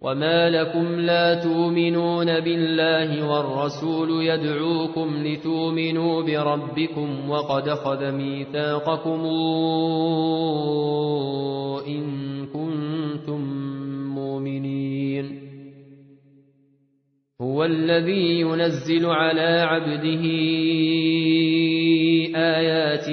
وما لكم لا تؤمنون بالله والرسول يدعوكم لتؤمنوا بربكم وقد خذ ميثاقكم إن كنتم مؤمنين. هو الذي ينزل على عبده آيات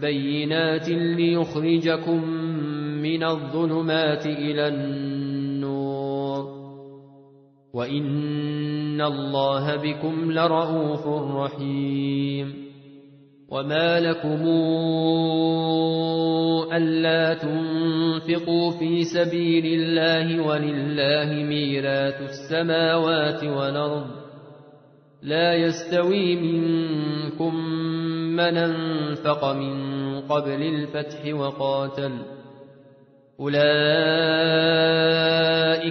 بينات ليخرجكم من الظلمات إلى النور وإن الله بكم لرؤوف رحيم وما لكم ألا تنفقوا في سبيل الله ولله ميراث السماوات والأرض لا يستوي منكم من انفق من قبل الفتح وقاتل أولئك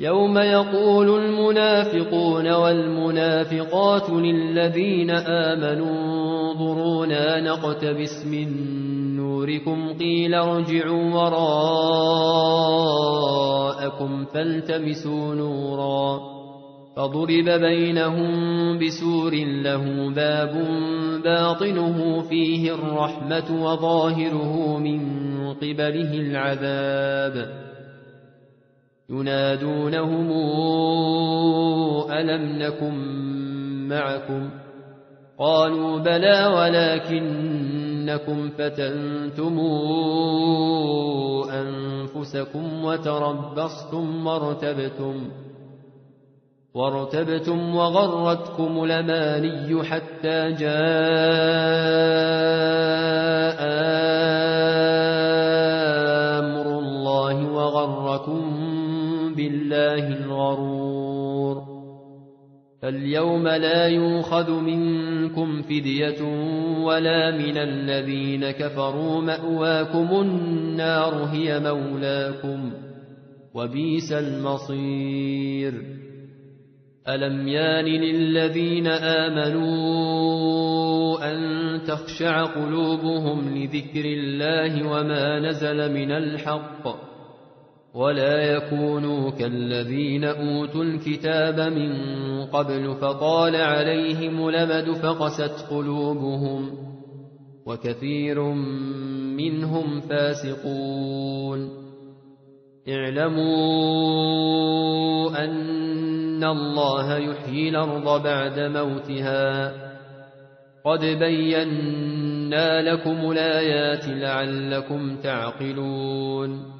يوم يقول المنافقون والمنافقات للذين آمنوا انظرونا نقتبس من نوركم قيل ارجعوا وراءكم فالتمسوا نورا فضرب بينهم بسور له باب باطنه فيه الرحمة وظاهره من قبله العذاب ينادونهم ألم نكن معكم قالوا بلى ولكنكم فتنتم أنفسكم وتربصتم وارتبتم وارتبتم وغرتكم لماني حتى جاء فاليوم لا يوخذ منكم فدية ولا من الذين كفروا مأواكم النار هي مولاكم وبيس المصير ألم يان للذين آمنوا أن تخشع قلوبهم لذكر الله وما نزل من الحق ولا يكونوا كالذين أوتوا الكتاب من قبل فطال عليهم لمد فقست قلوبهم وكثير منهم فاسقون. اعلموا أن الله يحيي الأرض بعد موتها. قد بينا لكم الآيات لعلكم تعقلون.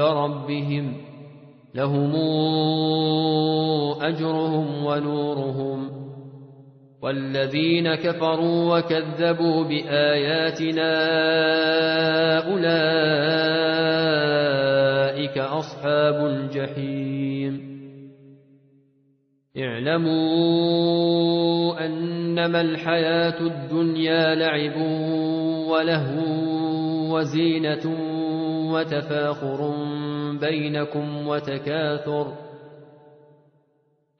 ربهم لهم أجرهم ونورهم والذين كفروا وكذبوا بآياتنا أولئك أصحاب الجحيم. اعلموا أنما الحياة الدنيا لعب ولهو وزينة وتفاخر بينكم وتكاثر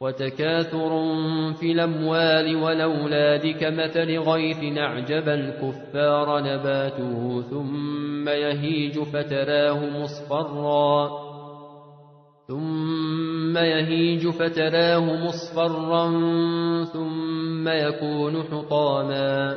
وتكاثر في الأموال والأولاد كمثل غيث أعجب الكفار نباته ثم يهيج فتراه مصفرا ثم يهيج فتراه مصفرا ثم يكون حطاما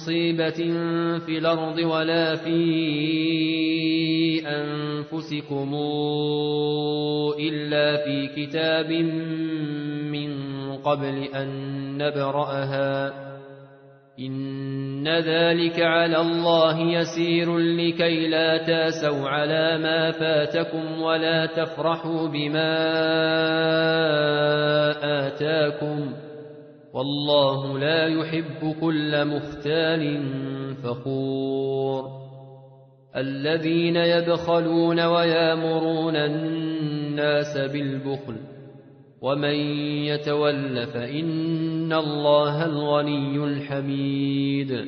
مصيبة في الأرض ولا في أنفسكم إلا في كتاب من قبل أن نبرأها إن ذلك على الله يسير لكي لا تاسوا على ما فاتكم ولا تفرحوا بما آتاكم والله لا يحب كل مختال فخور. الذين يبخلون ويامرون الناس بالبخل ومن يتول فإن الله الغني الحميد.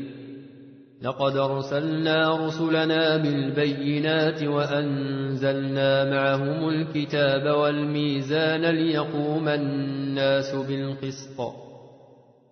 لقد أرسلنا رسلنا بالبينات وأنزلنا معهم الكتاب والميزان ليقوم الناس بالقسط.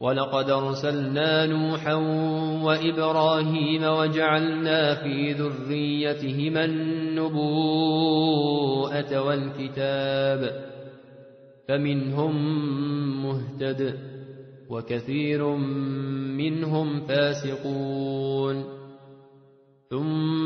ولقد ارسلنا نوحا وإبراهيم وجعلنا في ذريتهما النبوءة والكتاب فمنهم مهتد وكثير منهم فاسقون ثم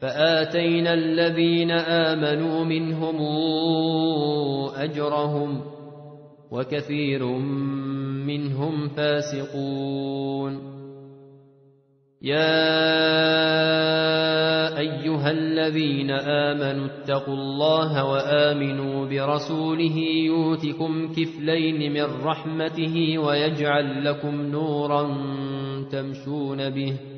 فآتينا الذين آمنوا منهم أجرهم وكثير منهم فاسقون. يا أيها الذين آمنوا اتقوا الله وآمنوا برسوله يوتكم كفلين من رحمته ويجعل لكم نورا تمشون به